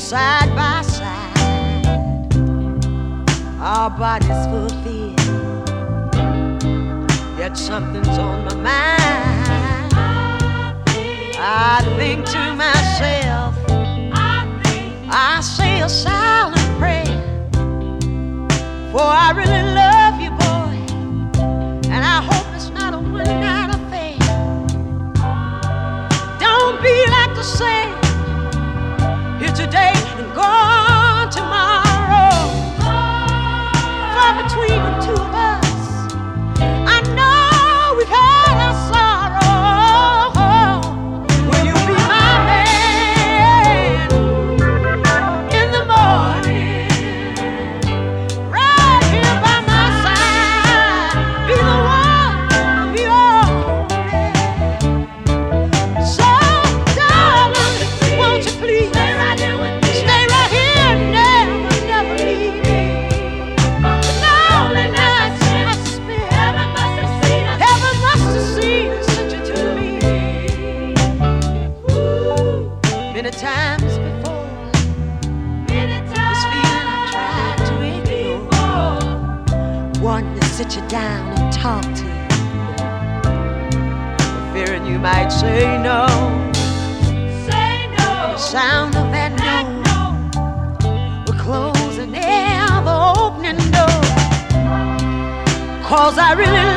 side by side, our bodies fulfill. Yet something's on my mind. I think to myself, I say a silent prayer, for I really love you, boy, and I hope it's not a one night affair. Don't be like to say Many times before, this feeling I tried to ignore. Wanting to sit you down and talk to you fearing you might say no. Say no. The sound of that no close an ever opening door. Cause I really